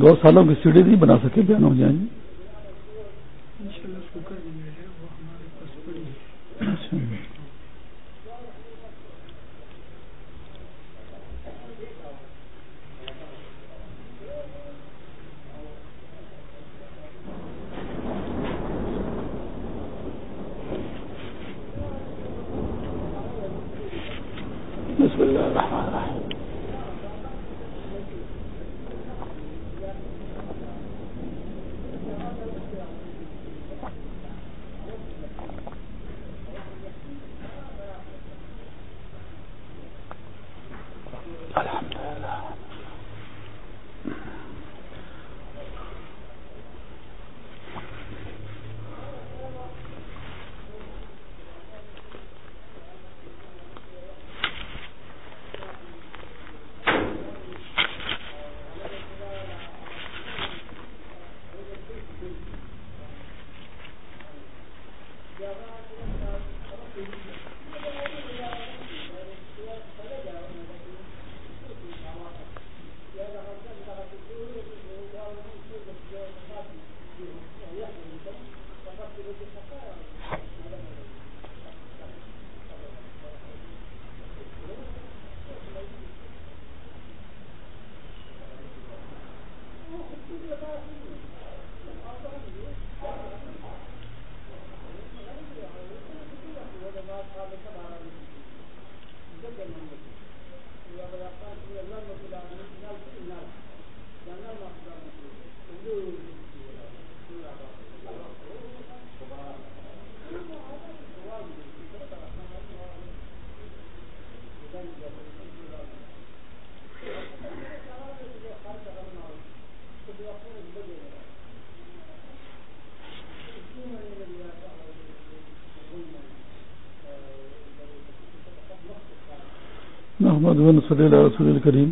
دو سالوں کی سیڑھی نہیں بنا سکے بیان ہو جائیں گے محمد صلی اللہ رسول الکریم۔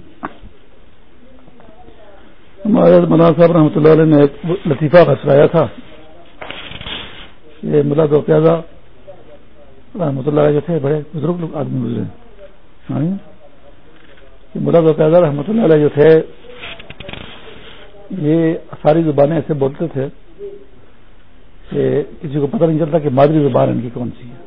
ہمارے مولانا صاحب رحمۃ اللہ علیہ نے ایک لطیفہ بسرایا تھا۔ یہ ملا دو پیازا رحمۃ اللہ جو تھے، بڑے بزرگ لوگ، آدمی گزرے ہاں؟ ملا دو پیازا رحمۃ اللہ علیہ جو تھے، یہ ساری زبانیں ایسے بولتے تھے کہ کسی کو پتہ نہیں چلتا کہ مادری زبان ان کی کون سی ہے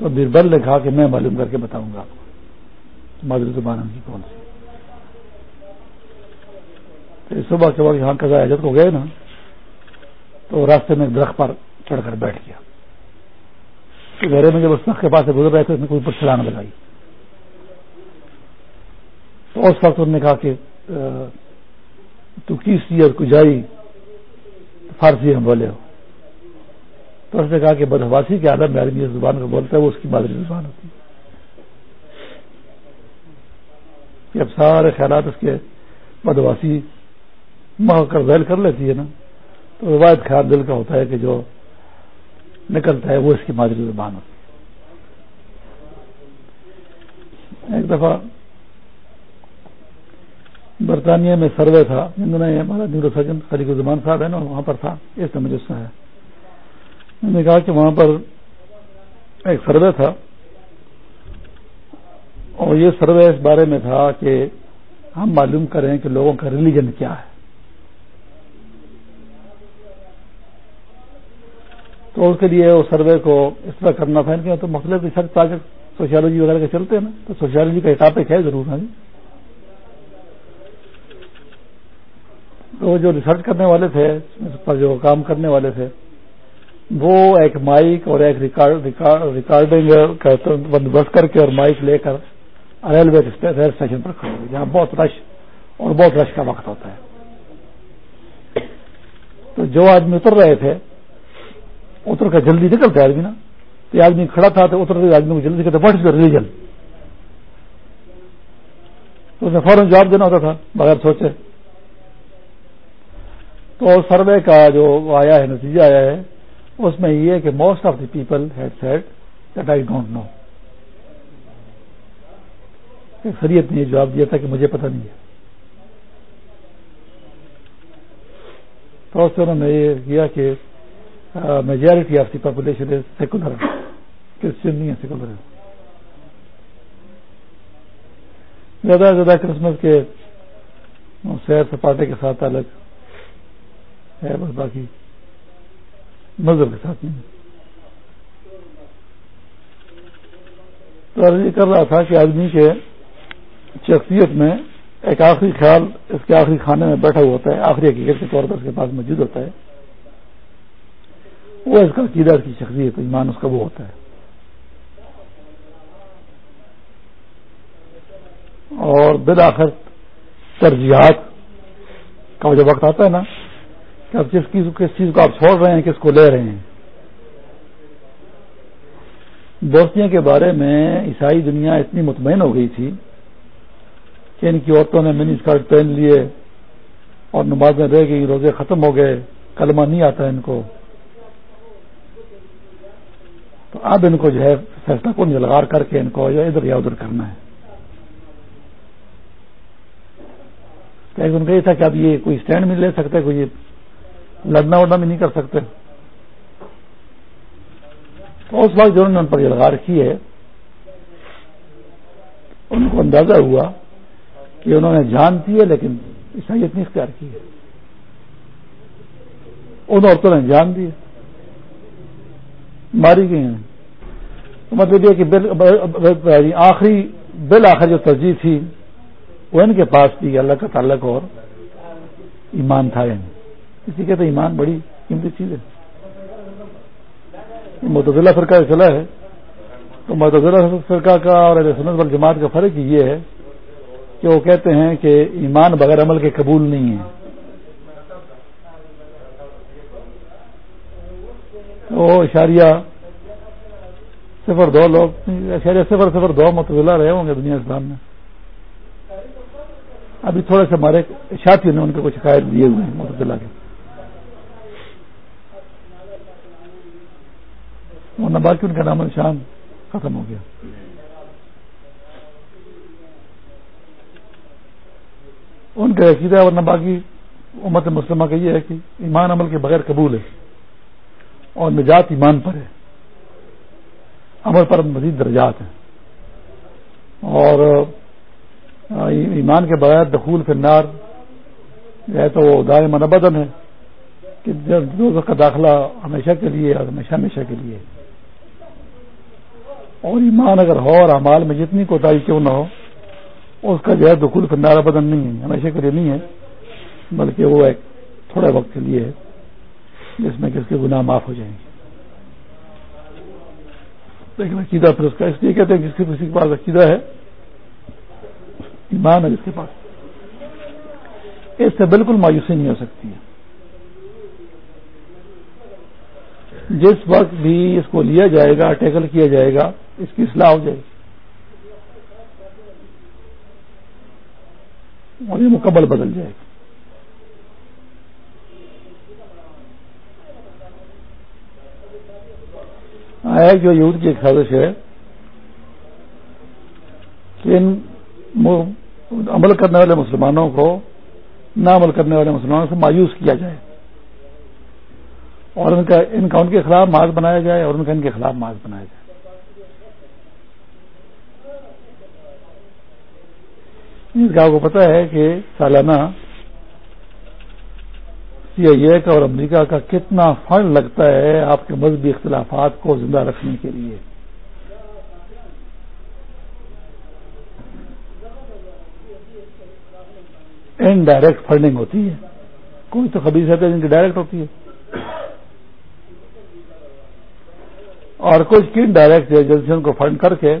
تو بربل نے کہا کہ میں معلوم کر کے بتاؤں گا آپ کو مادری زبان ان کی کون سی تو صبح کے وقت یہاں قزا حجت کو گئے نا، تو راستے میں درخت پر چڑھ کر بیٹھ گیا۔ تو گھر میں جب اس کے پاس سے گزر رہے تھے، اس نے کوئی پر چھلانگ لگائی۔ تو اس وقت انہوں نے کہا کہ تو کس چیز کو جائی؟ فارسی میں بولے ہو۔ تو اس نے کہا کہ بدہواسی کے عالم میں آدمی زبان کو بولتا ہے، وہ اس کی مادری زبان ہوتی ہے۔ کہ اب سارے خیالات اس کے بدہواسی ماں کر ذیل کر لیتی ہے نا، تو روایت خیال دل کا ہوتا ہے کہ جو نکلتا ہے، وہ اس کی مادری زبان ہوتی ہے۔ ایک دفعہ برطانیہ میں سروے تھا ہمارا نیورو سرجن خلیق الزمان صاحب ہے نا، وہاں پر تھا، اس میں مجھے ہے۔ میں نے کہا کہ وہاں پر ایک سروے تھا اور یہ سروے اس بارے میں تھا کہ ہم معلوم کریں کہ لوگوں کا ریلیجن کیا ہے۔ تو اس کے لیے اس سروے کو اس طرح کرنا تھا کہ تو مختلف ریسرچ پروجیکٹ سوشیالوجی وغیرہ کے چلتے ہیں نا۔ تو سوشیالوجی کا ایک ٹاپک ہے ضرور ہے جی۔ تو جو ریسرچ کرنے والے تھے، اس پر جو کام کرنے والے تھے وہ ایک مائک اور ایک ریکارڈنگ بندوبست کر کے اور مائک لے کر ریلوے ریل اسٹیشن پر کھڑے ہوئے جہاں بہت رش اور بہت رش کا وقت ہوتا ہے۔ تو جو آدمی اتر رہے تھے، اتر کر جلدی نکلتے آدمی نا۔ تو یہ آدمی کھڑا تھا تو اتر آدمی کو جلدی کرتے واٹ از ریلیجن تو اسے فوراً جواب دینا ہوتا تھا، بغیر سوچے۔ تو سروے کا جو آیا ہے، نتیجہ آیا ہے اس میں یہ کہ most of the people have said that I don't know خریت نے یہ جواب دیا تھا کہ مجھے پتہ نہیں ہے۔ تو اس سے انہوں نے یہ کیا کہ majority of the population is secular Christian نہیں ہے سیکولر زیادہ سے زیادہ کرسمس کے سیر سپاٹے کے ساتھ الگ ہے، بس باقی مذہب کے ساتھ نہیں۔ تو یہ کر رہا تھا کہ آدمی کے شخصیت میں ایک آخری خیال اس کے آخری کھانے میں بیٹھا ہوا ہوتا ہے، آخری حقیقت کے طور پر اس کے پاس موجود ہوتا ہے۔ وہ اس کا عقیدہ کی شخصیت، ایمان، اس کا وہ ہوتا ہے۔ اور بالآخر ترجیحات کا جو وقت آتا ہے نا کہ اب کس کس چیز کو آپ چھوڑ رہے ہیں، کس کو لے رہے ہیں۔ دوستیوں کے بارے میں عیسائی دنیا اتنی مطمئن ہو گئی تھی کہ ان کی عورتوں نے منی اسکرٹ پہن لیے اور نمازیں رہ گئی، روزے ختم ہو گئے، کلمہ نہیں آتا ان کو۔ تو اب ان کو جو ہے فیصلہ کو نلغار کر کے ان کو جو ادھر یا ادھر کرنا ہے۔ ان کا یہ تھا کہ اب یہ کوئی اسٹینڈ بھی لے سکتے کوئی لڑنا وڑنا بھی نہیں کر سکتے۔ تو اس وقت جو انہوں نے ان پر یلغار کی ہے، ان کو اندازہ ہوا کہ انہوں نے جان دی ہے، لیکن عیسائیت نہیں اختیار کی ہے۔ ان عورتوں نے جان دی ماری گئی ہیں۔ تو مطلب یہ کہ آخری، بالآخر جو ترجیح تھی، وہ ان کے پاس بھی اللہ کا تعلق اور ایمان تھا یعنی۔ کسی کے تو ایمان بڑی قیمتی چیز ہے۔ متضلہ فرقہ چلا ہے۔ تو متضلہ فرقہ کا اور سنت وال جماعت کا فرق یہ ہے کہ وہ کہتے ہیں کہ ایمان بغیر عمل کے قبول نہیں ہے۔ وہ اشاریہ صفر دو لوگ اشاریہ صفر صفر دو متضلہ رہے ہوں گے دنیا اسلام میں۔ ابھی تھوڑے سے ہمارے ساتھیوں نے ان کو کچھ شکایت دیے ہوئے ہیں متضلہ کے۔ ورنہ باقی ان کا نام نشان ختم ہو گیا۔ ان کا عقیدہ ورنہ باقی امت مسلمہ کا یہ ہے کہ ایمان عمل کے بغیر قبول ہے اور نجات ایمان پر ہے۔ عمل پر مزید درجات ہیں۔ اور ایمان کے بغیر دخول نار ہے تو وہ دائیں منبدن ہے کہ دو کا داخلہ ہمیشہ کے لیے اور ہمیشہ ہمیشہ کے لیے۔ اور ایمان اگر ہو اور امال میں جتنی کوتاہی کیوں نہ ہو، اس کا جو ہے دخول فنارا بدن نہیں ہے، ہمیشہ کے لیے نہیں ہے، بلکہ وہ ایک تھوڑے وقت کے لیے ہے، جس میں کس کے گناہ معاف ہو جائیں گے۔ لیکن عقیدہ پھر اس کا اس لیے کہتے ہیں جس کے کسی کے پاس عقیدہ ہے، ایمان ہے جس کے پاس۔ اس سے بالکل مایوسی نہیں ہو سکتی ہے۔ جس وقت بھی اس کو لیا جائے گا، ٹیکل کیا جائے گا اس کی اصلاح ہو جائے گی۔ اور یہ مکمل بدل جائے گا ایک جو یوتھ کی ایک خواہش ہے کہ ان عمل کرنے والے مسلمانوں کو نہ عمل کرنے والے مسلمانوں سے مایوس کیا جائے اور ان کا ان کا ان کے خلاف مارچ بنایا جائے اور ان کا ان کے خلاف مارچ بنایا جائے۔ اس کا آپ کو پتا ہے کہ سالانہ سی آئی اے کا اور امریکہ کا کتنا فنڈ لگتا ہے آپ کے مذہبی اختلافات کو زندہ رکھنے کے لیے۔ انڈائریکٹ فنڈنگ ہوتی ہے۔ کوئی تو خبر ہے جن کی ڈائریکٹ ہوتی ہے۔ اور کچھ کی ڈائریکٹ ایجنسیوں کو فنڈ کر کے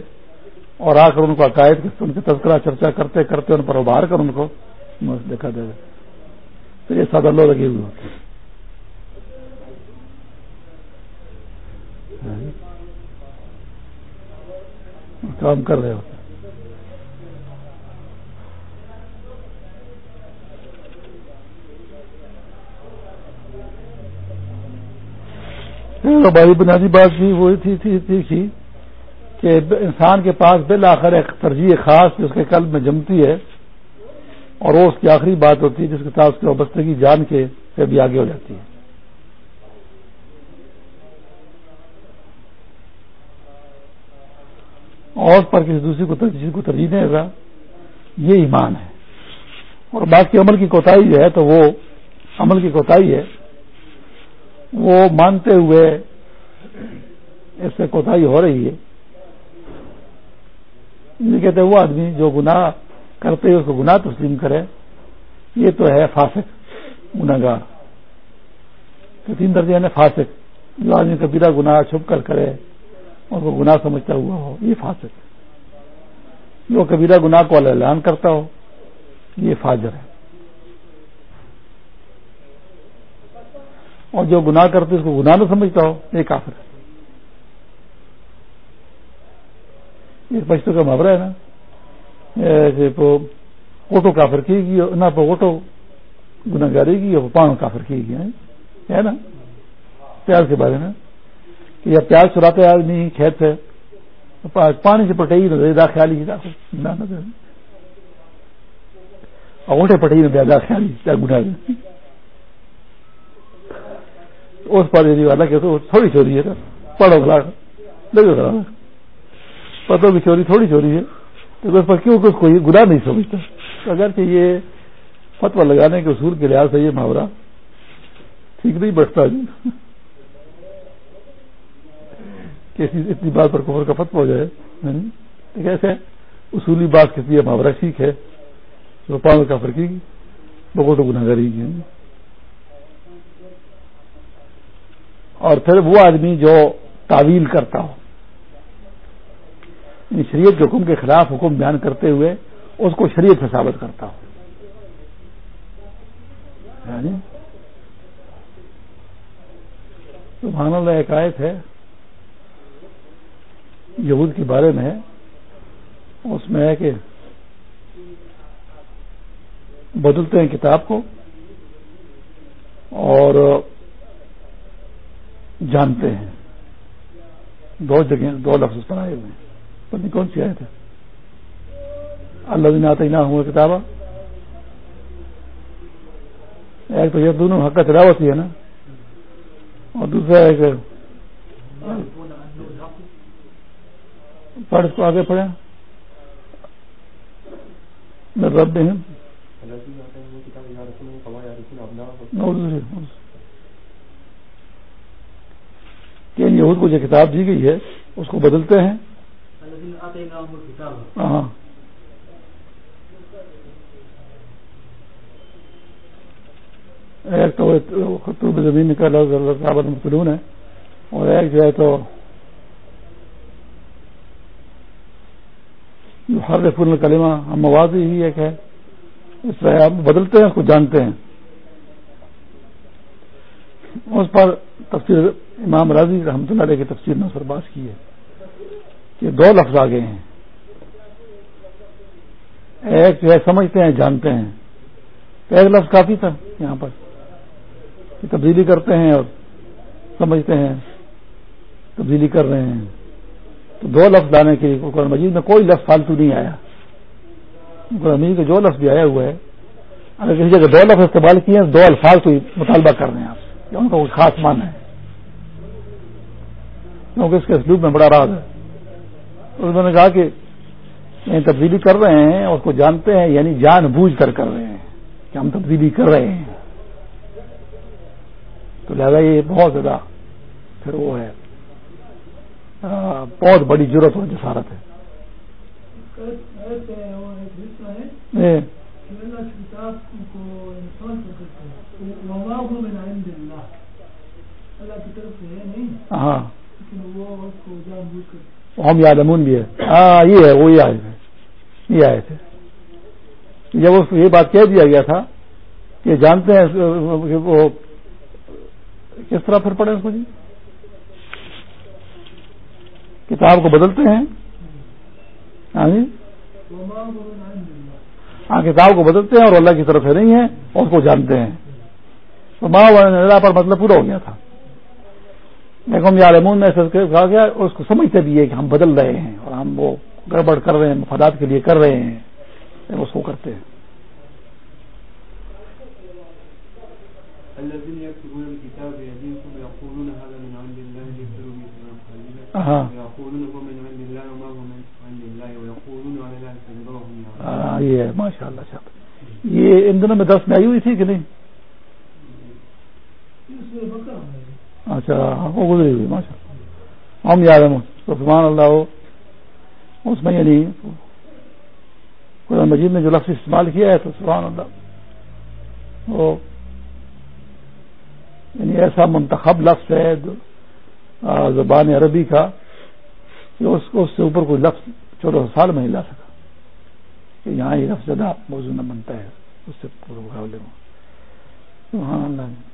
اور آ کر ان کو عقائد ان کی تذکرہ چرچا کرتے کرتے ان پر ابھار کر ان کو دیکھا دے گا۔ تو یہ سادہ لو لگے ہوئے ہوتے کام کر رہے ہوتے ہماری بنیادی بات بھی وہی تھی تھی, تھی, تھی۔ کہ انسان کے پاس بالآخر ایک ترجیح خاص جو اس کے قلب میں جمتی ہے اور وہ اس کی آخری بات ہوتی ہے جس کے ساتھ اس کی وابستگی جان کے سے بھی آگے ہو جاتی ہے۔ اور اس پر کسی دوسری کو ترجیح کو ترجیح نہیں رہا یہ ایمان ہے۔ اور باقی عمل کی کوتاہی جو ہے تو وہ عمل کی کوتاہی ہے۔ وہ مانتے ہوئے اس سے کوتاہی ہو رہی ہے۔ یہ کہتے ہیں وہ آدمی جو گناہ کرتے اس کو گناہ تسلیم کرے۔ یہ تو ہے فاسق گناگار تین درجے یعنی فاسق۔ جو آدمی کبیرہ گناہ چھپ کر کرے، اور وہ گناہ سمجھتا ہوا ہو، یہ فاسق۔ جو کبیرہ گناہ کو اعلان کرتا ہو، یہ فاجر ہے۔ اور جو گناہ کرتے اس کو گناہ نہ سمجھتا ہو، یہ کافر ہے۔ یہ پشتوں کا محاورہ ہے نا۔ اوٹو کافر کی گی نہ اوٹو گناگاری کی اور پان کافر کی گئی ہے نا؟ پیاز کے بارے میں۔ کہ جب پیاز چراتے آدمی کھیت سے پانی سے پٹے گی دا خیال ہی اوٹے پٹے گی دا خیال ہی گنا اس پر والا کہ تھوڑی چوری ہے پڑھو گلا لگے پتوں کی چوری، تھوڑی چوری ہے۔ تو اس پر کیوں کہ اس کو یہ گناہ نہیں سمجھتا۔ اگر کہ یہ فتوا لگانے کے اصول کے لحاظ سے یہ محاورہ ٹھیک نہیں بیٹھتا جی۔ کہ اتنی بات پر کفر کا فتوا ہو جائے۔ ایسے اصولی بات کسی ہے محاورہ ٹھیک ہے۔ تو کا فرقی بہت گناہ گری کی اور پھر وہ آدمی جو تعویل کرتا ہو۔ شریعت کے حکم کے خلاف حکم بیان کرتے ہوئے اس کو شریعت سے ثابت کرتا ہو یعنی سبحان اللہ ایک آیت ہے، یہود کے بارے میں اس میں ہے کہ بدلتے ہیں کتاب کو اور جانتے ہیں۔ دو جگہ، دو لفظ بنائے ہوئے ہیں۔ پتہ کون سی آئے تھے اللہ دن آتے نہ ہوں کتاب ایک تو یہ دونوں حق کا تلاوت ہی ہے نا۔ اور دوسرا ایک پڑھ کو آگے پڑھے رب ہیں کہ یہود کو جو کتاب دی گئی ہے، اس کو بدلتے ہیں۔ ہاں ایک تو خطوب زمین کا لفظ مختلون ہے، اور ایک جو ہے تو ہر پورن کلمہ ہم مواد ہی ایک ہے، اس طرح آپ بدلتے ہیں اس کو جانتے ہیں۔ اس پر تفصیل امام راضی رحمۃ اللہ علیہ کی تفصیل نے پر باس کی ہے۔ کہ دو لفظ آ ہیں۔ ایک جو ہے سمجھتے ہیں، جانتے ہیں۔ ایک لفظ کافی تھا یہاں پر۔ کہ تبدیلی کرتے ہیں اور سمجھتے ہیں، تبدیلی کر رہے ہیں۔ تو دو لفظ لانے کے لیے قرآن مجید میں کوئی لفظ فالتو نہیں آیا۔ قرآن مجید کا جو لفظ بھی آیا ہوا ہے، اگر کسی جگہ دو لفظ استعمال کیے ہیں، دو الفاظ کو مطالبہ کر رہے ہیں آپ۔ ان کا کوئی خاص مان ہے۔ کیونکہ اس کے اسلوب میں بڑا راز ہے۔ انہوں نے کہا کہ یعنی تبدیلی کر رہے ہیں اور کو جانتے ہیں یعنی جان بوجھ کر کر رہے ہیں کہ ہم تبدیلی کر رہے ہیں۔ تو لہذا یہ بہت زیادہ پھر وہ ہے بہت بڑی ضرورت اور جسارت ہے۔ ہاں۔ ہم یادمون بھی ہے ہاں یہ ہے وہی آئے تھے یہ آئے تھے جب اس کو یہ بات کہہ دیا گیا تھا کہ جانتے ہیں وہ کس طرح پھر پڑے اس کو جی کتاب کو بدلتے ہیں ہاں جی ہاں کتاب کو بدلتے ہیں اور اللہ کی طرف سے نہیں ہے اور اس کو جانتے ہیں تو ماں پر مطلب پورا ہو گیا تھا لیکن یارمون میں کہا گیا اس کو سمجھتے بھی ہے کہ ہم بدل رہے ہیں اور ہم وہ گڑبڑ کر رہے ہیں مفادات کے لیے کر رہے ہیں وہ سو کرتے ہیں۔ ہاں یہ ہے ماشاء اللہ صاحب یہ ان دنوں میں دس میں آئی ہوئی تھی کہ نہیں؟ اچھا وہ گزری ہوئی ماشاء اللہ ہم یاد ہیں سبحان اللہ اس میں یعنی قرآن مجید نے جو لفظ استعمال کیا ہے تو سبحان اللہ۔ وہ یعنی ایسا منتخب لفظ ہے زبان عربی کا، کہ اس کو اس سے اوپر کوئی لفظ چودہ سال میں ہی لا سکا۔ کہ یہاں یہ لفظ زیادہ موضوع نہ بنتا ہے، اس سے پورے مقابلے میں۔ سبحان اللہ۔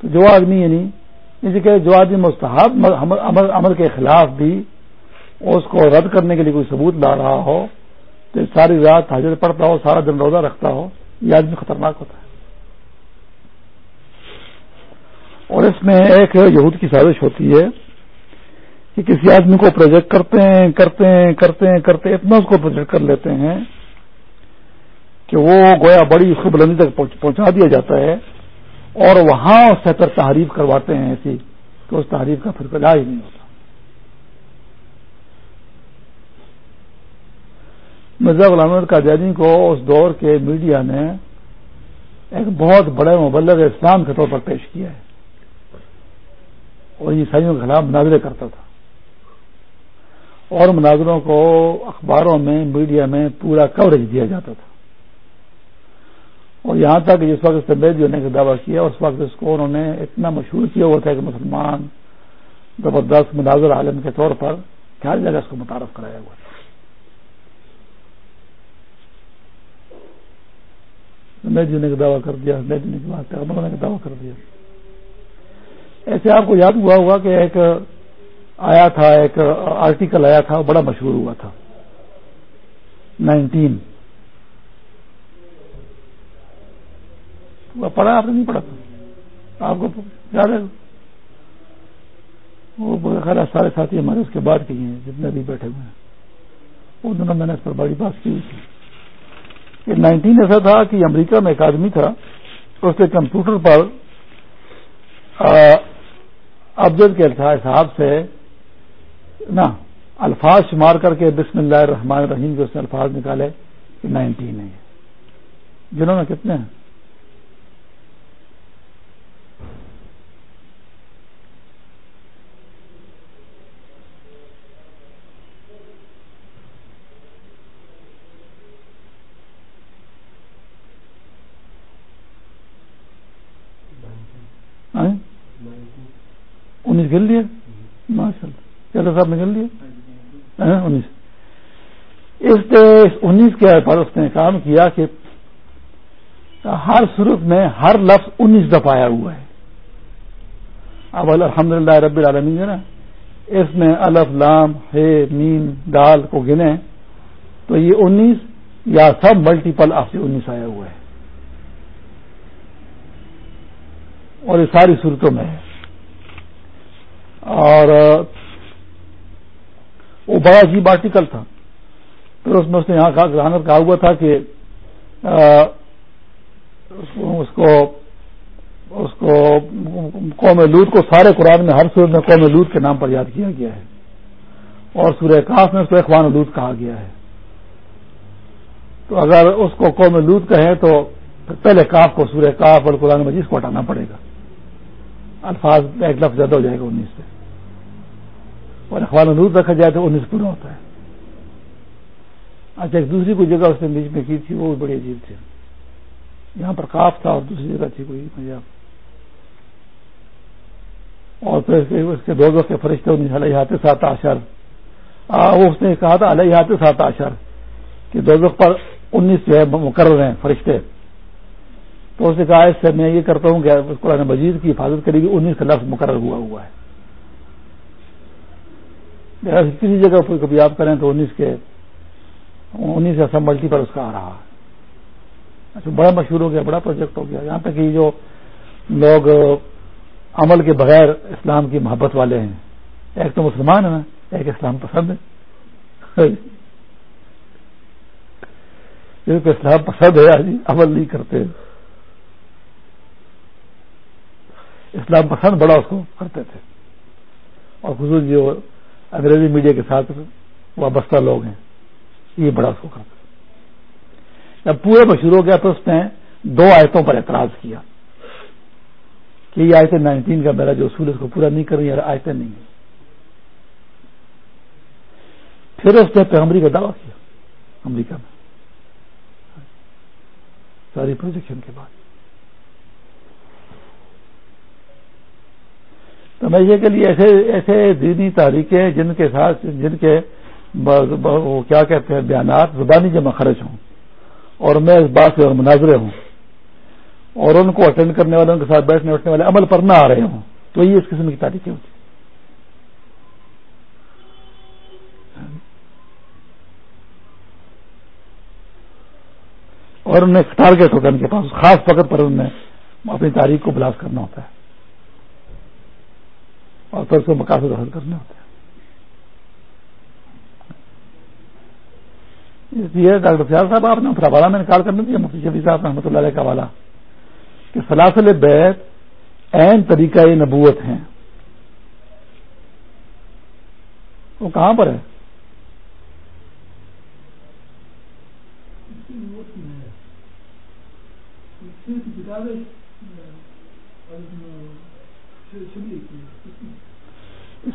تو جو آدمی یعنی اسی کہ جو آدمی مستحب عمل کے خلاف بھی اس کو رد کرنے کے لیے کوئی ثبوت لا رہا ہو، تو ساری رات حاضر پڑتا ہو، سارا دن روزہ رکھتا ہو، یہ آدمی خطرناک ہوتا ہے۔ اور اس میں ایک یہود کی سازش ہوتی ہے کہ کسی آدمی کو پروجیکٹ کرتے ہیں کرتے ہیں کرتے ہیں، کرتے اتنا اس کو پروجیکٹ کر لیتے ہیں کہ وہ گویا بڑی اس کو بلندی تک پہنچا دیا جاتا ہے۔ اور وہاں اس پر تحریف کرواتے ہیں ایسی تو اس تحریف کا پھر علاج نہیں ہوتا۔ مرزا غلام کا جانی کو اس دور کے میڈیا نے ایک بہت بڑے مبلغ اسلام کے طور پر پیش کیا ہے۔ اور عیسائیوں کے خلاف مناظرے کرتا تھا۔ اور مناظروں کو اخباروں میں، میڈیا میں پورا کوریج دیا جاتا تھا۔ اور یہاں تک جس وقت سے ہونے کا دعویٰ کیا، اس وقت اس کو انہوں نے اتنا مشہور کیا ہوا تھا کہ مسلمان زبردست مناظر عالم کے طور پر ہر جگہ اس کو متعارف کرایا ہوا تھا۔ ہونے کا دعویٰ کر دیا ہونے کے بعد ہونے کا دعویٰ کر دیا۔ ایسے آپ کو یاد ہوا ہوا کہ ایک آیا تھا، ایک آرٹیکل آیا تھا بڑا مشہور ہوا تھا۔ نائنٹین۔ پڑھا آپ نے نہیں پڑھا تھا؟ آپ کو یاد ہے؟ وہ خیر سارے ساتھی ہمارے اس کے بعد کی ہیں، جتنے بھی بیٹھے ہوئے ہیں۔ ان دنوں میں نے اس پر بڑی بات کی ہوئی تھی۔ نائنٹین ایسا تھا کہ امریکہ میں ایک آدمی تھا، اس کے کمپیوٹر پر ابجد کے حساب سے نا الفاظ شمار کر کے بسم اللہ الرحمن الرحیم کے اس نے الفاظ نکالے، کہ نائنٹین ہے۔ جنہوں نے کتنے ہیں؟ انیس گل لیے ماشاء اللہ چلو صاحب نے گل لیے ہاں، انیس۔ اس انیس کے پر اس نے کام کیا کہ ہر صورت میں ہر لفظ انیس دفعہ آیا ہوا ہے۔ اب الحمد للہ رب العالمین ہے نا، اس میں الف، لام ہے نیم دال کو گنے، تو یہ انیس یا سب ملٹیپل آف سے انیس آیا ہوا ہے۔ اور یہ ساری صورتوں میں ہے۔ اور وہ بڑا عجیب آرٹیکل تھا۔ پھر اس میں اس نے یہاں کہا ہوا تھا کہ اس کو اس کو قوم لوت کو سارے قرآن میں، ہر صورت میں قوم لوت کے نام پر یاد کیا گیا ہے۔ اور سورہ کاف میں اس کو اخوان لوت کہا گیا ہے۔ تو اگر اس کو قوم لوت کہیں تو پہلے کاف کو سورہ کاف اور قرآن مجید کو ہٹانا پڑے گا۔ الفاظ ایک لفظ زیادہ ہو جائے گا انیس سے۔ اور اخبار نور رکھا جائے تو انیس پورا ہوتا ہے۔ اچھا ایک دوسری کوئی جگہ اس نے بیچ میں کی تھی، وہ بڑی عجیب تھی۔ یہاں پر کاف تھا اور دوسری جگہ تھی کوئی مجھے اور پھر اس کے دو کے فرشتے انیس سات آشر وہ اس نے کہا تھا علیہ سات آشر کہ دو پر انیس جو ہے، مقرر ہیں فرشتے۔ تو اس نے کہا، اس سے میں یہ کرتا ہوں کہ قرآن مجید کی حفاظت کرے گی، انیس کا لفظ مقرر ہوا ہوا ہے۔ کسی جگہ پر کبھی آپ کریں تو انیس کے انیس ایسا ملٹی پر اس کا آ رہا اچھا بڑا مشہور ہو گیا، بڑا پروجیکٹ ہو گیا۔ یہاں تک کہ جو لوگ عمل کے بغیر اسلام کی محبت والے ہیں۔ ایک تو مسلمان ہے نا ایک اسلام پسند ہے ہاں جی۔ اسلام پسند ہے جی عمل نہیں کرتے۔ اسلام پسند بڑا اس کو کرتے تھے۔ اور خصوص جو جی، انگریزی میڈیا کے ساتھ وابستہ لوگ ہیں۔ یہ بڑا اس کو کرتا جب پورے مشہور ہو گیا تو اس نے دو آیتوں پر اعتراض کیا کہ یہ آیتیں نائنٹین کا میرا جو اصول اس کو پورا نہیں کر رہی آیتیں نہیں ہیں۔ پھر اس نے پیغمبری کا دعویٰ کیا امریکہ میں۔ ساری پروجیکشن کے بعد۔ تو میں یہ کہ لیے ایسے ایسے دینی تحریکیں جن کے ساتھ جن کے وہ کیا کہتے ہیں، بیانات زبانی جمع خرچ ہوں اور میں اس بات سے مناظرے ہوں اور ان کو اٹینڈ کرنے والوں کے ساتھ بیٹھنے اٹھنے والے عمل پر نہ آ رہے ہوں۔ تو یہ اس قسم کی تاریخیں ہوتی اور انہیں ٹارگیٹ ہوتا ہے ان کے پاس، خاص وقت پر انہیں اپنی تاریخ کو بلاس کرنا ہوتا ہے۔ اور پھر اس کو مقاصد حاصل کرنے ہوتے ہیں۔ اس لیے ڈاکٹر فیاض صاحب، آپ نے حوالہ میں نکال کرنے دیا، مفتی شفیع صاحب رحمۃ اللہ علیہ کا حوالہ، کہ سلاسل بیت این طریقہ نبوت ہیں۔ وہ کہاں پر ہے؟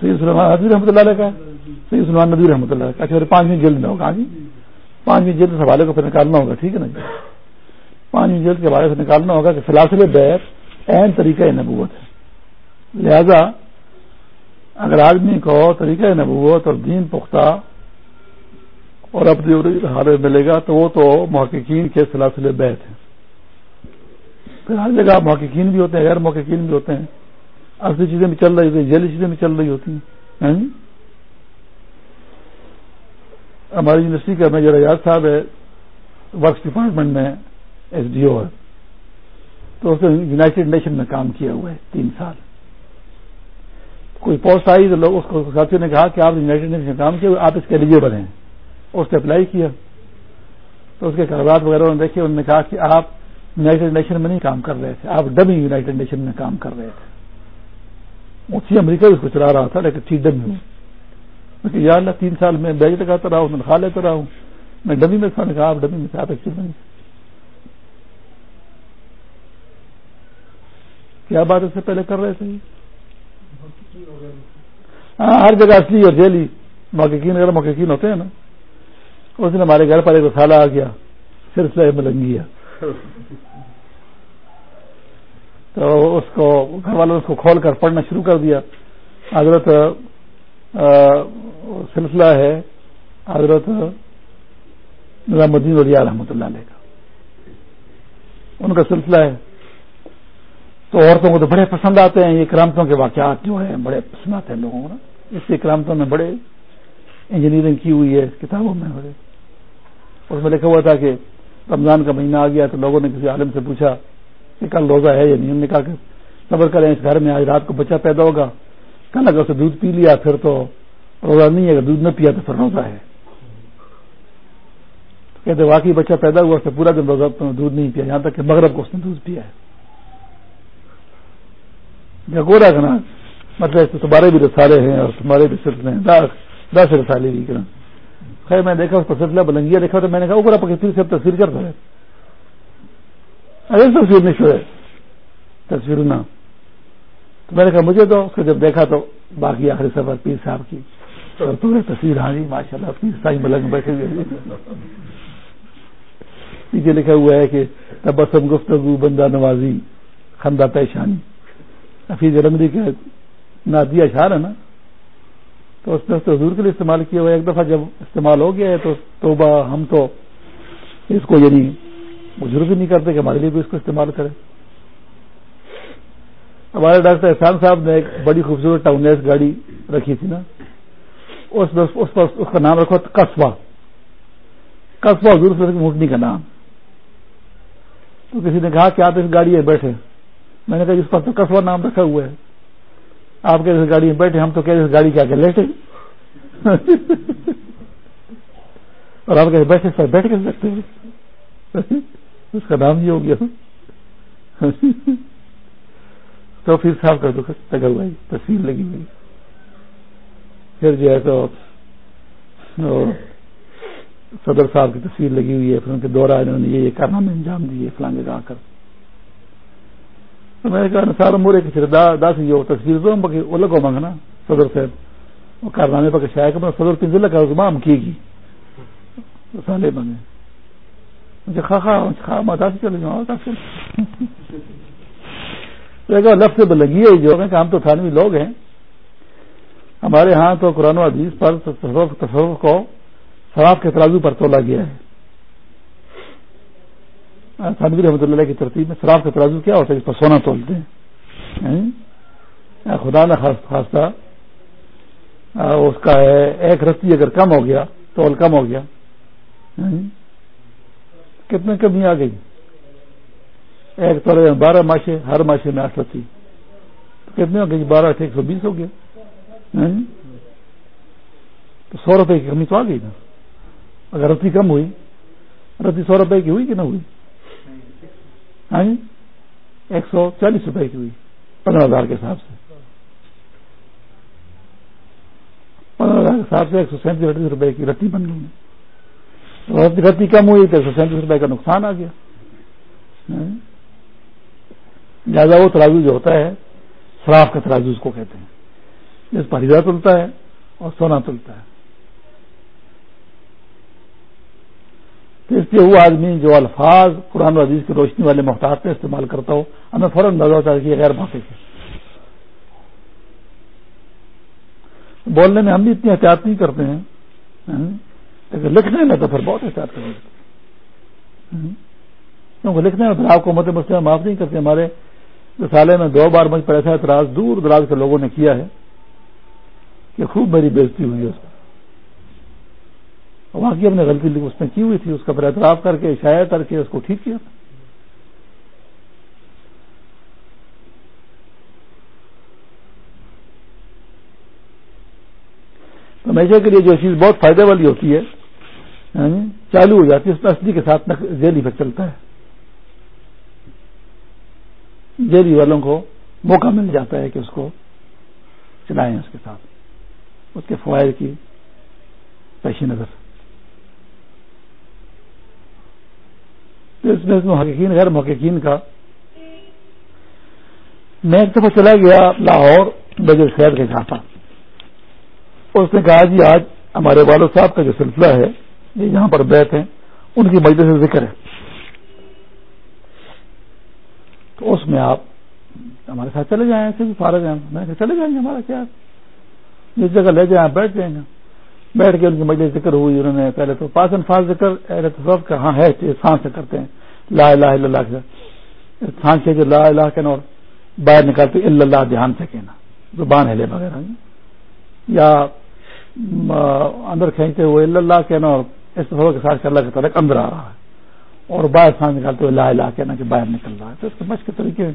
سید سلمان نبی رحمۃ اللہ علیہ کا سید سلمان نبی رحمۃ اللہ کا اچھا پانچویں جلد میں ہوگا ہاں جی؟ پانچویں جلد سے حوالے کو پھر نکالنا ہوگا، ٹھیک ہے نا جی؟ پانچویں جلد کے حوالے سے نکالنا ہوگا کہ فلاسل بیت اہم طریقہ نبوت ہے۔ لہذا، اگر آدمی کو طریقہ نبوت اور دین پختہ اور اپنی حالت ملے گا، تو وہ تو محققین کے سلاسل بیت ہیں۔ پھر ہر جگہ محققین بھی ہوتے ہیں، غیر محققین بھی ہوتے ہیں۔ اصلی چیزیں بھی چل رہی ہوتی ہیں، جیلی چیزیں بھی چل رہی ہوتی ہیں جی؟ ہماری یونیورسٹی کا میجر ایاز صاحب ہے، ورکس ڈپارٹمنٹ میں ایس ڈی او ہے، تو اس نے یوناٹیڈ نیشن میں کام کیا ہوا ہے، تین سال۔ کوئی پوسٹ آئی تو لوگ اس کو ساتھیوں نے کہا کہ آپ یوناٹیڈ نیشن میں کام کیا، آپ اس کے ایلیجیبل ہیں۔ اس نے اپلائی کیا۔ تو اس کے کاغذات وغیرہ انہوں نے دیکھے انہوں نے کہا کہ آپ یوناٹیڈ نیشن میں نہیں کام کر رہے تھے، آپ ڈبی یوناٹیڈ نیشن میں کام کر رہے تھے۔ اسی امریکہ اس کو چلا رہا تھا، لیکن ٹی ڈبی ہوں یا اللہ، تین سال میں بیگ لگاتا رہا ہوں میں کھا لیتا رہا ہوں۔ میں ڈبی میں نے کہا، آپ ڈبی میں سے آپ ایکچولی نہیں کیا بات اس سے پہلے کر رہے تھے؟ ہاں ہر جگہ اصلی اور جیلی موقعین اگر موقعین ہوتے ہیں نا۔ اس دن ہمارے گھر پر ایک رسالہ آ گیا، سلسلہ ملنگیا تو اس کو گھر والوں نے اس کو کھول کر پڑھنا شروع کر دیا۔ حضرت سلسلہ ہے حضرت نظام الدین ولی رحمۃ اللہ علیہ کا۔ ان کا سلسلہ ہے۔ تو عورتوں کو تو بڑے پسند آتے ہیں، یہ کرامتوں کے واقعات جو ہیں، بڑے پسند آتے ہیں لوگوں کو۔ اس سے کرامتوں میں بڑے انجینئرنگ کی ہوئی ہے، کتابوں میں بڑے۔ اس میں لکھا ہوا تھا کہ رمضان کا مہینہ آ گیا تو لوگوں نے کسی عالم سے پوچھا کہ کل روزہ ہے یا نہیں؟ انہوں نے کہا کہ صبر کریں، اس گھر میں آج رات کو بچہ پیدا ہوگا۔ کل اگر اسے دودھ پی لیا پھر تو روزہ نہیں ہے، اگر دودھ نہ پیا تو پھر روزہ ہے۔ کہتے واقعی بچہ پیدا ہوا، اس نے پورا دن روزہ دودھ نہیں پیا، یہاں تک کہ مغرب کو اس نے دودھ پیا ہے۔ گورا نا مطلب تمہارے بھی رسالے ہیں اور تمہارے بھی سلسلے ہیں۔ دس رسالے بھی کرنا خیر، میں دیکھا، اس پر سلسلہ بلنگیا دیکھا تو میں نے کہا اوپر پکڑ سے تصویر کرتا ہے۔ ارے تصویر نہیں شو ہے تصویر نہ۔ تو میں نے کہا، مجھے تو اس کو جب دیکھا تو باقی آخری سفر پیر صاحب کی۔ اور پورے تصویر ہاں جی ماشاء اللہ پیر سائی ملنگ بیٹھے ہوئے پیچھے لکھا ہوا ہے کہ تبسم گفتگو بندہ نوازی، خندہ پیشانی۔ حفیظ رنگری کے نادی اشار ہے نا۔ تو اس نے حضور کے لیے استعمال کیا ہوا ایک دفعہ جب استعمال ہو گیا ہے تو توبہ، ہم تو اس کو یعنی بزرگ بھی نہیں کرتے کہ ہمارے لیے بھی اس کو استعمال کریں۔ ہمارے ڈاکٹر احسان صاحب نے ایک بڑی خوبصورت ٹاؤن ایس گاڑی رکھی تھی نا۔ اس اس, پر اس کا نام رکھو قصبہ۔ قصبہ حضور صلی اللہ علیہ موٹنی کا نام۔ تو کسی نے کہا کہ آپ اس گاڑی میں بیٹھے میں نے کہا جس پر تو قصبہ نام رکھا ہوا ہے۔ آپ کے اس گاڑی میں بیٹھے ہم تو کہہ رہے اس گاڑی کے آگے لیٹے اور آپ کے بیٹھے سر بیٹھ کر سکتے ہیں۔ اس کا نام یہ ہو گیا۔ تو پھر صاحب کر دو لگا ہوا تصویر لگی ہوئی پھر جو ہے تو صدر صاحب کی تصویر لگی ہوئی ہے، پھر ان کے دورہ انہوں نے یہ کارنامے انجام دیے، فلاں جگہ آ کر۔ تو میں نے کہا، سارا مورے کی دا سے یہ تصویر تو ہم وہ لگو مانگنا صدر صاحب وہ کارنامے پر شاید صدر کی ضلع کا زمام کی گی۔ سالے بنے مجھے خا خا خا ماتا سے چلے جاؤ لفظ لگی ہے جو کہ ہم تو تھانوی لوگ ہیں ہمارے ہاں تو قرآن و حدیث پر تصوف کو شراب کے ترازو پر تولا گیا ہے تھانوی رحمۃ اللہ کی ترتیب میں شراب کا ترازو کیا ہوتا ہے اس پر سونا تولتے ہیں خدا نہ خاصہ اس کا ہے ایک رسی اگر کم ہو گیا تول کم ہو گیا کتنے کمی آ گئی؟ ایک تو بارہ ماشے، ہر ماشے میں آٹھ رسی کتنے ہو گئی بارہ ایک سو بیس ہو گیا ہاں؟ تو سو روپے کی کمی تو آ گئی نا۔ اگر رسی کم ہوئی رسی سو روپے کی ہوئی کہ نہ ہوئی؟ ہاں؟ ایک سو چالیس روپے کی ہوئی، پندرہ ہزار کے حساب سے۔ پندرہ ہزار کے حساب سے ایک سو سینتیس روپے کی رتی بن گئی۔ رتی کم ہوئی تو ایک سو سینتیس روپے کا نقصان آ گیا۔ ہاں۔ لہٰذا وہ ترازو جو ہوتا ہے شراف کا ترازو اس کو کہتے ہیں۔ جس پر ہیرا تلتا ہے اور سونا تلتا ہے۔ تو اس لیے وہ آدمی جو الفاظ قرآن و عزیز کی روشنی والے محتاط میں استعمال کرتا ہو ہمیں فوراً اندازہ ہوتا ہے کہ غیر باتیں بولنے میں ہم بھی اتنی احتیاط نہیں کرتے ہیں۔ ہاں۔ لیکن لکھنے میں تو پھر بہت احتیاط کریں ہاں؟ کیونکہ لکھنے میں پھر آپ کو مطلب مت مسئلہ معاف نہیں کرتے، ہمارے رسالے میں دو بار مجھ پر ایسا اعتراض دور دراز کے لوگوں نے کیا ہے کہ خوب میری بےزتی ہوئی ہے اس پر واقعی ہم نے غلطی اس نے کی ہوئی تھی، اس کا پھر اعتراف کر کے شاید کر کے اس کو ٹھیک کیا تو ہمیشہ کے لیے جو چیز بہت فائدے والی ہوتی ہے یعنی چالو ہو جاتی ہے، اس اصلی کے ساتھ ذیلی پہ چلتا ہے۔ جیلی والوں کو موقع مل جاتا ہے کہ اس کو چلائیں اس کے ساتھ۔ اس کے فوائد کی پیشی نظر۔ اس میں محققین، غیر محققین کا میں ایک دفعہ چلا گیا لاہور بجر خیر کے گھاٹا اس نے کہا جی آج ہمارے والد صاحب کا جو سلسلہ ہے یہ جہاں پر بیت ہیں، ان کی مجلس سے ذکر ہے۔ تو اس میں آپ ہمارے ساتھ چلے جائیں، ایسے بھی فارغ ہیں۔ میں کہ چلے جائیں گے، ہمارا کیا؟ جس جگہ لے جائیں بیٹھ جائیں گے۔ بیٹھ کے ان کی مجلس ذکر ہوئی، انہوں نے پہلے تو پاس انفاظ ذکر تصوف کا ہاں ہے سانس سے کرتے ہیں۔ لا الہ الا اللہ سانس کے جو لا الہ کہنا اور باہر نکالتے اللہ، دھیان سے کہنا۔ زبان ہلے وغیرہ۔ یا اندر کھینچتے ہوئے اللہ کہنا اور اس تصور کے ساتھ اللہ کا تعلق اندر آ رہا ہے اور باہر سانس نکالتے ہوئے لا الہ کہنا کہ باہر نکل رہا ہے۔ تو اس کے مشق کے طریقے ہیں۔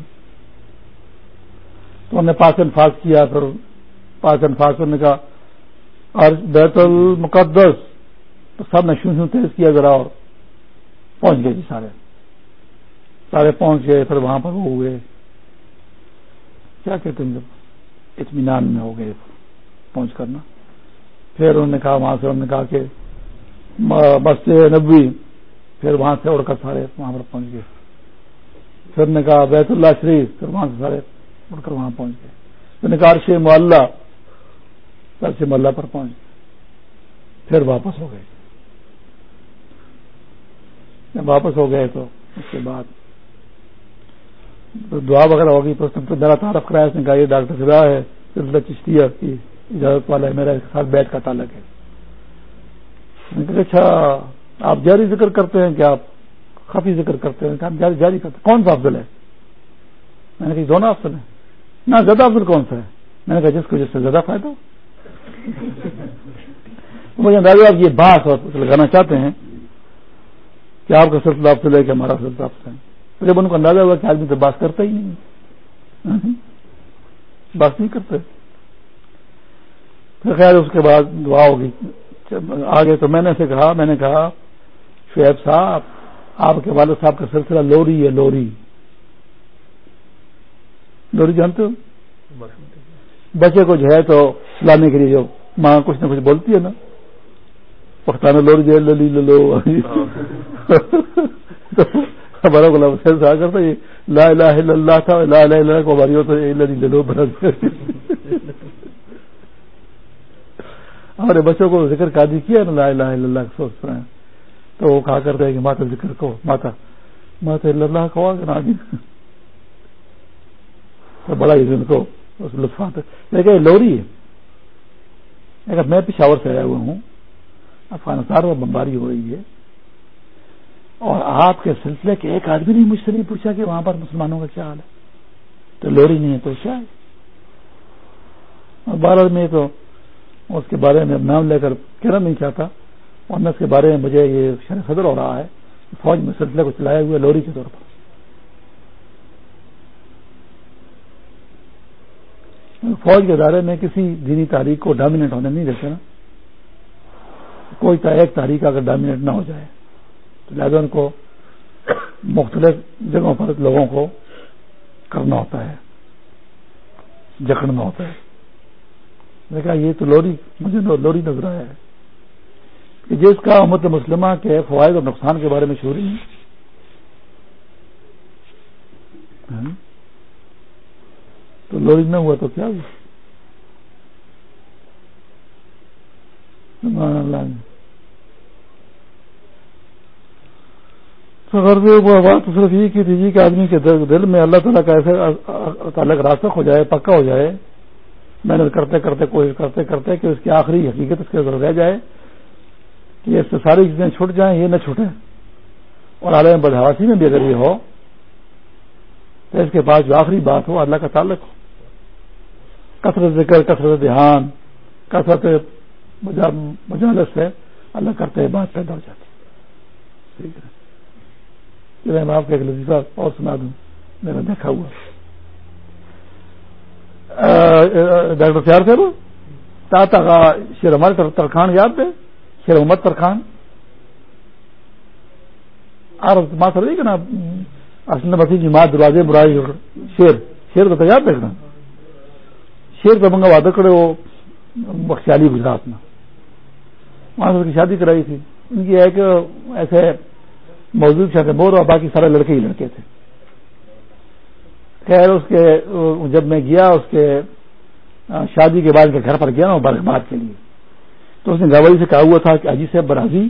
تو انہوں نے پاس انفاظ کیا، پھر پاس انفاظ کرنے کا اور بیت المقدس تو سب نے شو شو تیز کیا ذرا اور پہنچ گئے جی سارے۔ سارے پہنچ گئے، پھر وہاں پر وہ ہوئے۔ کیا کہتے ہیں جب اطمینان میں ہو گئے پہنچ کرنا۔ پھر انہوں نے کہا، وہاں سے انہوں نے کہا کہ مسجد نبوی، پھر وہاں سے اڑ کر سارے وہاں پر پہنچ گئے۔ پھر نے کہا، بیت اللہ شریف، پھر وہاں سے سارے اڑ کر وہاں پہنچ گئے۔ پھر نے کہا، عرش محلہ عرش محلہ پر پہنچ گئے۔ پھر واپس ہو گئے۔ جب واپس ہو گئے تو اس کے بعد دعا وغیرہ ہوگی تو اس نے میرا تعارف کرایا، اس نے کہا، یہ ڈاکٹر خدا ہے، سلسلہ چشتیہ کی اجازت والا ہے، میرا اس کے ساتھ بیٹھ کا تعلق ہے۔ اچھا آپ جاری ذکر کرتے ہیں کہ آپ خفی ذکر کرتے ہیں کہ آپ جاری جاری کرتے ہیں۔ کون سا افضل ہے؟ میں نے کہا دونوں افضل ہیں۔ نہ زیادہ افضل کون سا ہے؟ میں نے کہا، جس کو جس سے زیادہ فائدہ ہو۔ مجھے اندازہ آپ یہ بات لگانا چاہتے ہیں کہ آپ کا سلسلہ افضل ہے کہ ہمارا سلسلہ افضل ہے۔ تو جب ان کو اندازہ ہوا کہ آدمی تو بات کرتا ہی نہیں ہاں؟ بات نہیں کرتے پھر خیر، اس کے بعد دعا ہوگی۔ آگے تو میں نے سے کہا، میں نے کہا، شعیب صاحب، آپ کے والد صاحب کا سلسلہ لوری ہے، لوری۔ لوری جانتے ہو؟ بچے کو جو ہے تو سلانے کے لیے جو ماں کچھ نہ کچھ بولتی ہے نا۔ پختانہ لوری جی للی لو ہمارا غلام حسین سے کرتا یہ لا الہ الا اللہ تھا، لا الہ الا اللہ کو ہماری ہوتا ہے للی للو بنا ہمارے بچوں کو ذکر قادی کیا نا لا الہ الا اللہ سوچ رہے ہیں۔ تو وہ کہا کرتے ہیں کہ ماتا ذکر کو ماتا ماتا اللہ کو آگے آدمی۔ بڑا ہی ان کو لطف آتا ہے۔ لوری ہے۔ میں پشاور سے آیا ہوا ہوں۔ افغانستان میں بمباری ہو رہی ہے۔ اور آپ کے سلسلے کے ایک آدمی نے مجھ سے نہیں پوچھا کہ وہاں پر مسلمانوں کا کیا حال ہے۔ تو لوری نہیں ہے تو کیا ہے؟ بارہ میں تو اس کے بارے میں نام لے کر کہنا نہیں چاہتا اور اس کے بارے میں مجھے یہ شر صدر ہو رہا ہے۔ فوج میں سلسلے کو چلایا ہوئے لوری کے طور پر۔ فوج کے دائرے میں کسی دینی تاریخ کو ڈومینیٹ ہونے نہیں دیتے نا۔ کوئی ایک تاریخ اگر ڈومینیٹ نہ ہو جائے، تو لہٰذا ان کو مختلف جگہوں پر لوگوں کو کرنا ہوتا ہے، جکڑنا ہوتا ہے۔ میں کہا، یہ تو لوری، مجھے لوری نظر آیا ہے کہ جس کا امت مسلمہ کے فوائد اور نقصان کے بارے میں شوری نہیں ہاں؟ تو لوری نہ ہوا تو کیا ہوا؟ وہ بات تو صرف یہ کی تھی جی کہ آدمی کے دل میں اللہ تعالیٰ کا ایسے تعلق راستہ ہو جائے، پکا ہو جائے۔ محنت کرتے کرتے کوشش کرتے کرتے کہ اس کی آخری حقیقت اس کے اندر رہ جائے کہ اس سے ساری چیزیں چھوٹ جائیں، یہ نہ چھوٹیں اور عالم بدہواسی میں بھی اگر یہ ہو، تو اس کے بعد جو آخری بات ہو، اللہ کا تعلق ہو۔ کثرت ذکر، کثرت دھیان، کثرت مجالس سے اللہ کرتے ہیں بات پیدا ہو جاتی ٹھیک ہے۔ میں آپ کا ایک لذیذہ اور سنا دوں۔ میں نے دیکھا ہوا۔ ڈاکٹر پیار کرو تاتا کا شیر ہمارے ترخان یاد ہے؟ شیر محمد ترخان؟ اور ماں سر کہ نا اصل مسیح جی ماں دروازے برائی شیر شیر تو یاد دیکھنا شیر کا منگا وعدہ کرے وہ بخشیالی گجرات میں۔ وہاں سے شادی کرائی تھی۔ ان کی ایک ایسے موجود شاید بور اور باقی سارے لڑکے ہی لڑکے تھے۔ خیر، اس کے، جب میں گیا، اس کے شادی کے بعد کے گھر پر گیا نا برقباد کے لیے۔ تو اس نے گوائی سے کہا ہوا تھا کہ اجی سے برازی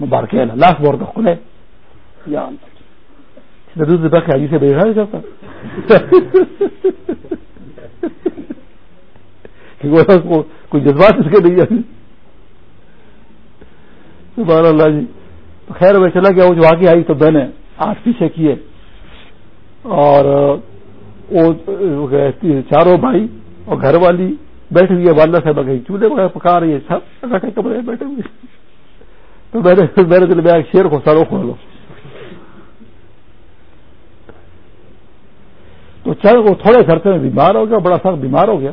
مبارک لاکھ بور کا کھلے یا دوسرے اجی سے بے کرتا۔ کوئی جذبات اس کے نہیں جاتی سبحان اللہ جی۔ تو خیر وہ چلا گیا، وہ جو آگے آئی تو بہنیں آٹھ پیچھے کیے۔ اور چاروں بھائی اور گھر والی بیٹھی ہوئی ہے والدہ صاحب گئی چولہے وغیرہ پکا رہی ہے سب اکٹھے کپڑے بیٹھے ہوئے۔ تو میرے میرے دل میں شیر کو سارو کھولو۔ تو چل وہ تھوڑے خرچے میں بیمار ہو گیا، بڑا سخت بیمار ہو گیا۔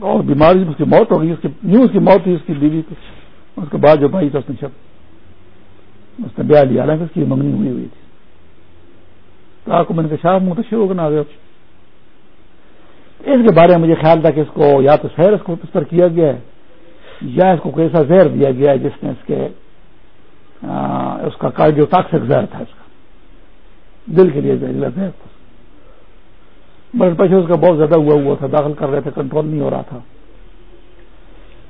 اور بیماری اس کی موت ہو گئی، اس کی نیو اس کی موت ہوئی، اس کی بیوی کی اس کے بعد جو بھائی تھا، اس نے شب اس نے بیاہ لیا، حالانکہ اس کی منگنی ہوئی ہوئی تھی۔ تو آپ کو میں نے کہا شاہ منتشر ہوگا نا اس کے بارے میں مجھے خیال تھا کہ اس کو یا تو شہر اس کو اس پر کیا گیا ہے یا اس کو کوئی ایسا زہر دیا گیا ہے جس نے اس کے آ, اس کا کارڈیو ٹاکسک زہر تھا اس کا۔ دل کے لیے زہر تھا۔ بلڈ پریشر اس کا بہت زیادہ ہوا ہوا تھا داخل کر رہے تھے کنٹرول نہیں ہو رہا تھا۔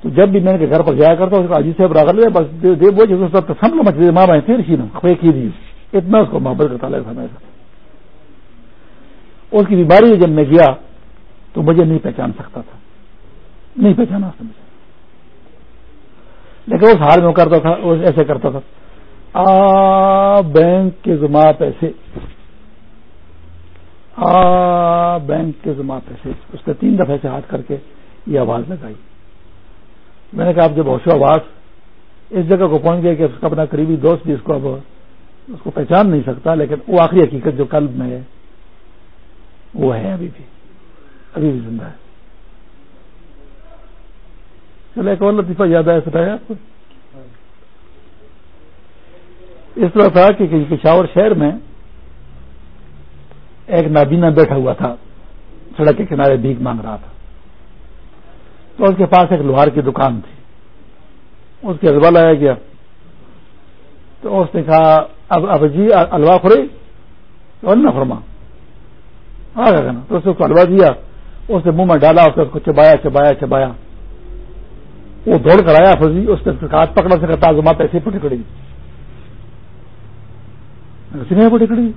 تو جب بھی میں نے گھر پر جایا کرتا اس کا عجیب صاحب راغل ہے بس دے بوجھ اس سم لو مچھلی ماں بھائی پھر سی نا خوے کی دی اتنا اس کو محبت کرتا لگا تھا اس کی بیماری جب میں گیا تو مجھے نہیں پہچان سکتا تھا۔ نہیں پہچانا سمجھا لیکن اس حال میں کرتا تھا ایسے کرتا تھا۔ آ بینک کے زما پیسے آ بینک کے زما پیسے، اس نے تین دفعے سے ہاتھ کر کے یہ آواز لگائی۔ میں نے کہا، آپ جب ہوشو آواز اس جگہ کو پہنچ گیا کہ اس کا اپنا قریبی دوست بھی اس کو اب اس کو پہچان نہیں سکتا، لیکن وہ آخری حقیقت جو قلب میں ہے وہ ہے ابھی بھی ابھی بھی زندہ ہے۔ چلے ایک اور لطیفہ یاد آیا سنایا آپ کو؟ اس طرح تھا کہ پشاور شہر میں ایک نابینا بیٹھا ہوا تھا، سڑک کے کنارے بھیگ مانگ رہا تھا۔ تو اس کے پاس ایک لوہار کی دکان تھی۔ اس کے حلوا لایا گیا۔ تو اس نے کہا، اب اب جی الوا خورے تو نہ فرما۔ آ گیا نا تو اس کو الوا دیا، اس نے منہ میں ڈالا، اس نے اس کو چبایا چبایا چبایا۔ وہ دوڑ کر آیا فضی اس نے ہاتھ پکڑا سے کہتا زما پیسے پٹی کڑی سنگھ پٹی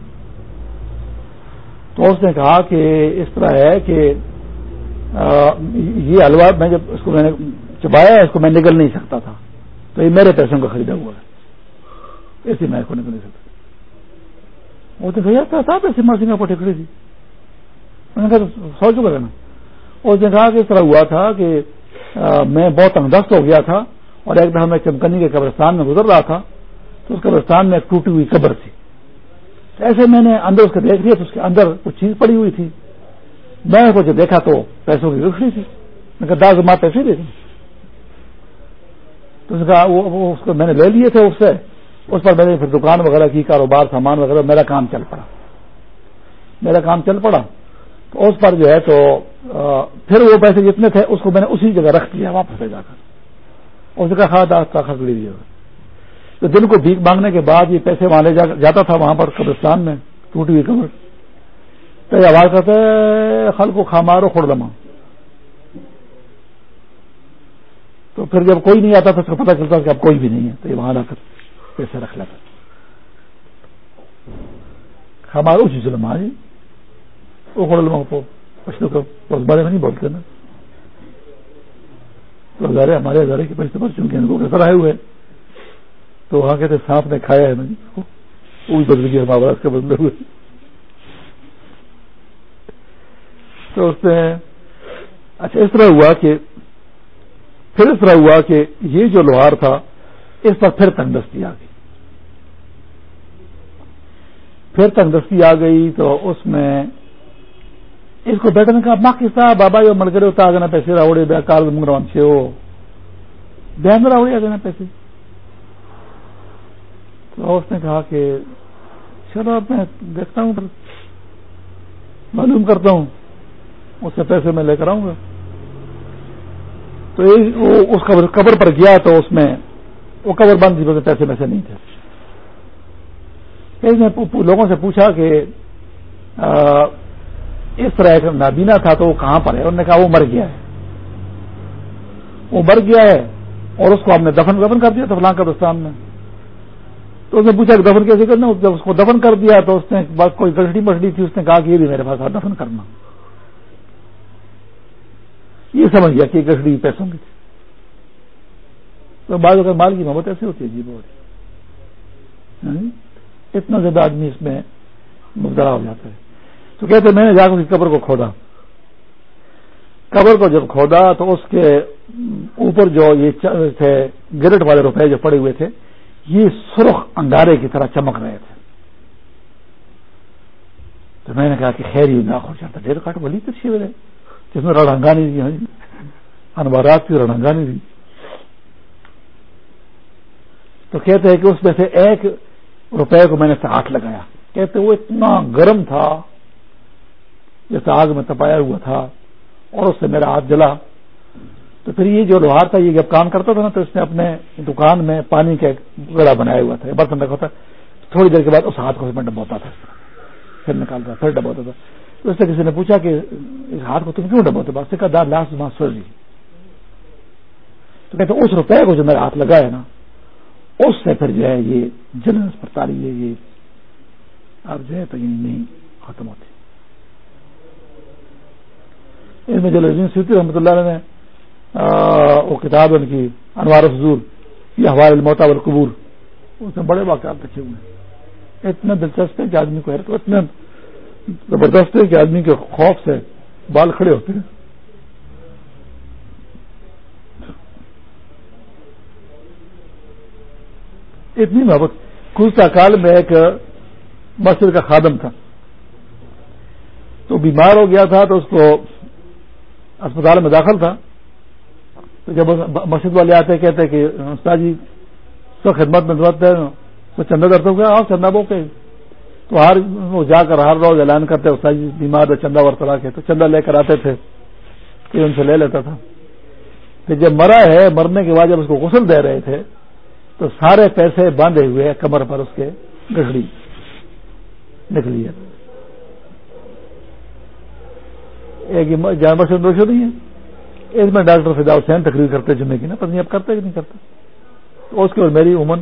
تو اس نے کہا کہ اس طرح ہے کہ یہ حلوا میں جب اس کو میں نے چبایا اس کو میں نگل نہیں سکتا تھا۔ تو یہ میرے پیسوں کا خریدا ہوا ہے۔ ایسی میں اس کو نکل نہیں سکتا۔ وہ تو بھیا تھا پیسے ماں سنگھ تھی۔ میں نے کہا سو چکا نا اس نے کہا کہ اس طرح ہوا تھا کہ میں بہت تندرست ہو گیا تھا اور ایک دفعہ میں چمکنی کے قبرستان میں گزر رہا تھا تو اس قبرستان میں ایک ٹوٹی ہوئی قبر تھی۔ ایسے میں نے اندر اس کو دیکھ لیا تو اس کے اندر کچھ چیز پڑی ہوئی تھی۔ میں کو جو دیکھا تو پیسوں کی رکھنی تھی۔ میں کہا، داغ ماں پیسے دے دیں تو اس کا وہ، اس کو میں نے لے لیے تھے اس سے۔ اس پر میں نے پھر دکان وغیرہ کی، کاروبار، سامان وغیرہ، میرا کام چل پڑا۔ میرا کام چل پڑا۔ تو اس پر جو ہے تو پھر وہ پیسے جتنے تھے، اس کو میں نے اسی جگہ رکھ دیا واپس لے جا کر۔ اس کا خاص خرچ لے دیا تو دن کو بھیک مانگنے کے بعد یہ پیسے وہاں لے جاتا تھا وہاں پر قبرستان میں، ٹوٹی ہوئی کمر تو یہ آواز کرتے خل کو کھا مارو کھوڑ لما تو پھر جب کوئی نہیں آتا تو اس کو پتا چلتا کہ اب کوئی بھی نہیں ہے، تو یہ وہاں لا کر پیسے رکھ لیتا۔ ہمارا اسی ظلم ہاں جی۔ وہ کھوڑ کو پشتوں کا اس بارے میں نہیں بولتے نا۔ تو ہزارے ہمارے ہزارے کے پیسے پر چونکہ ان کو کیسا آئے ہوئے تو وہاں کہتے سانپ نے کھایا ہے نا جی وہ بھی بدل گیا ہمارا کے بدلے ہوئے۔ تو اس نے اچھا اس طرح ہوا کہ، پھر اس طرح ہوا کہ یہ جو لوہار تھا، اس پر پھر تندرستی آ گئی۔ پھر تندرستی آ گئی تو اس میں اس کو بیٹھنے کا ماں کس طرح بابا جو مل کرے ہوتا آگے پیسے راوڑے بیا کار منگروان سے ہو۔ بیان راوڑے آگے نا پیسے۔ تو اس نے کہا کہ، چلو اب میں دیکھتا ہوں معلوم کرتا ہوں۔ اس سے پیسے میں لے کر آؤں گا۔ تو اس قبر پر گیا تو اس میں وہ قبر بند تھی پیسے میں سے نہیں تھے۔ لوگوں سے پوچھا کہ اس طرح ایک نابینا تھا تو وہ کہاں پر ہے؟ انہوں نے کہا وہ مر گیا ہے۔ وہ مر گیا ہے اور اس کو ہم نے دفن دفن کر دیا تھا فلاں قبرستان میں۔ تو اس نے پوچھا کہ دفن کیسے کرنا جب اس کو دفن کر دیا تو اس نے بس کوئی گڑی مچھلی تھی، اس نے کہا کہ یہ بھی میرے پاس دفن کرنا۔ یہ سمجھ گیا کہ گڑی پیسوں کی تھی۔ تو بعض اگر مال کی محبت ایسی ہوتی ہے جی بہت ہاں؟ اتنا زیادہ آدمی اس میں مبدلا ہو جاتا ہے۔ تو کہتے میں نے جا کر قبر کو کھودا۔ قبر کو جب کھودا تو اس کے اوپر جو یہ تھے، گرٹ والے روپے جو پڑے ہوئے تھے، یہ سرخ انگارے کی طرح چمک رہے تھے۔ تو میں نے کہا کہ خیر ہی نہ جاتا ڈیڑھ کاٹ بلی تو اچھی ہے جس میں رڑنگانی دی انوارات کی رڑنگانی دی۔ تو کہتے ہیں کہ اس میں سے ایک روپے کو میں نے ہاتھ لگایا۔ کہتے وہ اتنا گرم تھا۔ جیسے آگ میں تپایا ہوا تھا اور اس سے میرا ہاتھ جلا، تو پھر یہ جو لوہار تھا، یہ جب کام کرتا تھا نا، تو اس نے اپنے دکان میں پانی کا گڑا بنایا ہوا تھا، برتن رکھا تھا۔ تھوڑی دیر کے بعد اس ہاتھ کو میں ڈبوتا تھا، پھر نکالتا پھر ڈبوتا تھا۔ تو اس سے کسی نے پوچھا کہ اس ہاتھ کو تم کیوں ڈبوتے بس کا دار لاس وہاں سو لی تو کہتے، اس روپے کو جو میرا ہاتھ لگا ہے نا، اس سے پھر جو ہے یہ جلن پر تاری ہے یہ اب جو ہے تو یہ نہیں ختم ہوتی۔ ان میں جلال سیتی رحمۃ اللہ نے وہ کتاب ان کی، انوار حضور یہ حوال الموتا والقبور، اس میں بڑے واقعات لکھے ہوئے ہیں۔ اتنا دلچسپ ہے کہ آدمی کو تو اتنا زبردست ہے کہ آدمی کے خوف سے بال کھڑے ہوتے ہیں۔ اتنی محبت خوشتا کال میں ایک مسجد کا خادم تھا۔ تو بیمار ہو گیا تھا تو اس کو اسپتال میں داخل تھا، تو جب مسجد والے آتے کہتے کہ استاد جی سو خدمت میں تو چندہ درد ہو گیا، آؤ چندہ بو کے۔ تو ہر وہ جا کر ہر روز اعلان کرتے، استاد جی بیمار ہے، چندہ ورتلا کے۔ تو چندہ لے کر آتے تھے کہ ان سے لے لیتا تھا۔ کہ جب مرا ہے، مرنے کے بعد جب اس کو غسل دے رہے تھے، تو سارے پیسے باندھے ہوئے کمر پر اس کے گڑی نکلی ہے۔ ایک جانور سے دوش نہیں ہے۔ اس میں ڈاکٹر فدا حسین تقریر کرتے جمعے کی، نا پتنی اب کرتے کہ نہیں کرتے تو اس کے بعد میری عمر،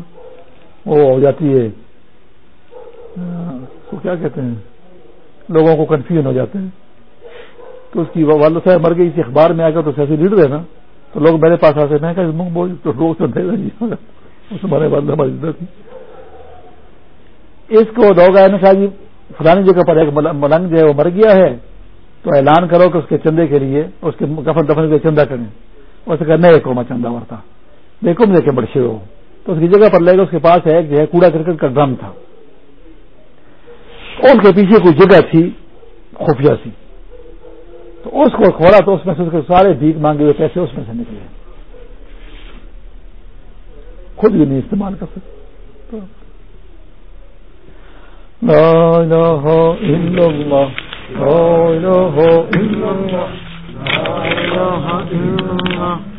وہ ہو جاتی ہے تو کیا کہتے ہیں؟ لوگوں کو کنفیوژن ہو جاتے ہیں۔ تو اس کی والد صاحب مر گئی اخبار میں آ کر تو سیاسی لیڈر ہے نا، تو لوگ میرے پاس آتے میں کہا منہ بول، تو لوگ تو دے جی ہمارے والد ہماری عزت تھی۔ اس کو دو گئے نا کہا جی فلانی جگہ پر ایک ملنگ جو ہے وہ مر گیا ہے۔ تو اعلان کرو کہ اس کے چندے کے لیے، اس کے کفن دفن کے چندہ کریں۔ اسے کرنا ہے کو میں چندہ مرتا۔ دیکھو میں دیکھے بڑے ہو۔ تو اس کی جگہ پر لے گا اس کے پاس ایک جو ہے، کوڑا کرکٹ کا ڈرم تھا۔ اس کے پیچھے کوئی جگہ تھی، خفیہ سی۔ تو اس کو کھولا تو اس میں سے اس کے سارے بھیک مانگے ہوئے پیسے اس میں سے نکلے۔ خود بھی نہیں استعمال کر سکتے۔ لا الہ الا اللہ۔ لا الہ الا الله لا الہ الا الله